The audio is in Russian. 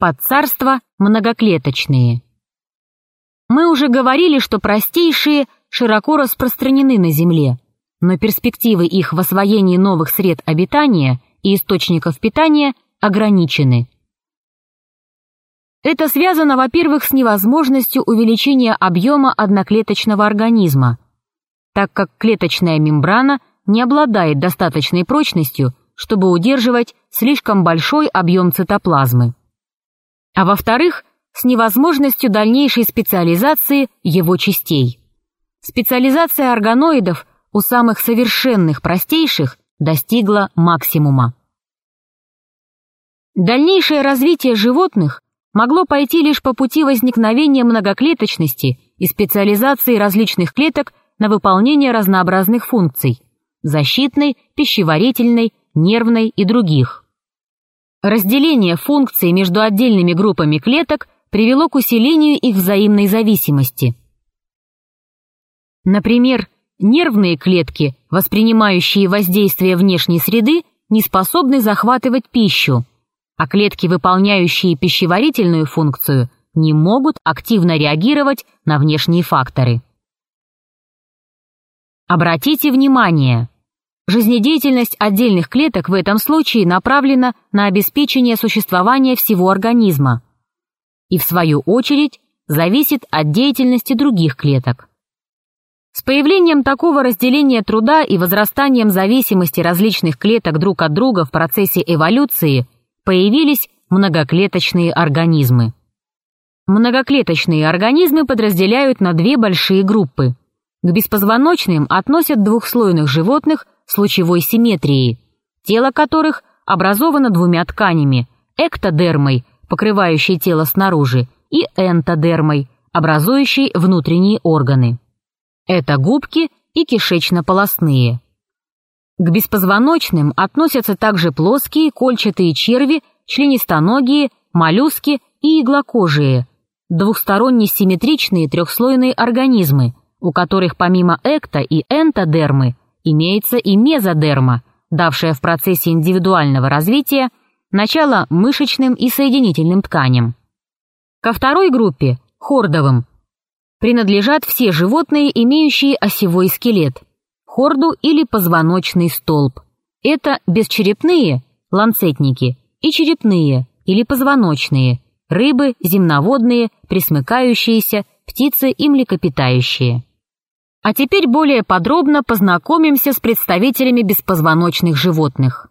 Подцарства многоклеточные. Мы уже говорили, что простейшие широко распространены на Земле, но перспективы их в освоении новых сред обитания и источников питания ограничены. Это связано, во-первых, с невозможностью увеличения объема одноклеточного организма, так как клеточная мембрана не обладает достаточной прочностью, чтобы удерживать слишком большой объем цитоплазмы. А во-вторых, с невозможностью дальнейшей специализации его частей. Специализация органоидов у самых совершенных простейших достигла максимума. Дальнейшее развитие животных могло пойти лишь по пути возникновения многоклеточности и специализации различных клеток на выполнение разнообразных функций – защитной, пищеварительной, нервной и других. Разделение функций между отдельными группами клеток привело к усилению их взаимной зависимости. Например, нервные клетки, воспринимающие воздействие внешней среды, не способны захватывать пищу, а клетки, выполняющие пищеварительную функцию, не могут активно реагировать на внешние факторы. Обратите внимание, жизнедеятельность отдельных клеток в этом случае направлена на обеспечение существования всего организма и, в свою очередь, зависит от деятельности других клеток. С появлением такого разделения труда и возрастанием зависимости различных клеток друг от друга в процессе эволюции появились многоклеточные организмы. Многоклеточные организмы подразделяют на две большие группы. К беспозвоночным относят двухслойных животных с лучевой симметрией, тело которых образовано двумя тканями – эктодермой, покрывающей тело снаружи, и энтодермой, образующей внутренние органы. Это губки и кишечно-полостные. К беспозвоночным относятся также плоские кольчатые черви, членистоногие, моллюски и иглокожие, двухсторонне симметричные трехслойные организмы, у которых помимо экто- и энтодермы имеется и мезодерма, давшая в процессе индивидуального развития начало мышечным и соединительным тканям. Ко второй группе, хордовым, принадлежат все животные, имеющие осевой скелет, хорду или позвоночный столб. Это бесчерепные, ланцетники, и черепные, или позвоночные, рыбы, земноводные, пресмыкающиеся, птицы и млекопитающие. А теперь более подробно познакомимся с представителями беспозвоночных животных.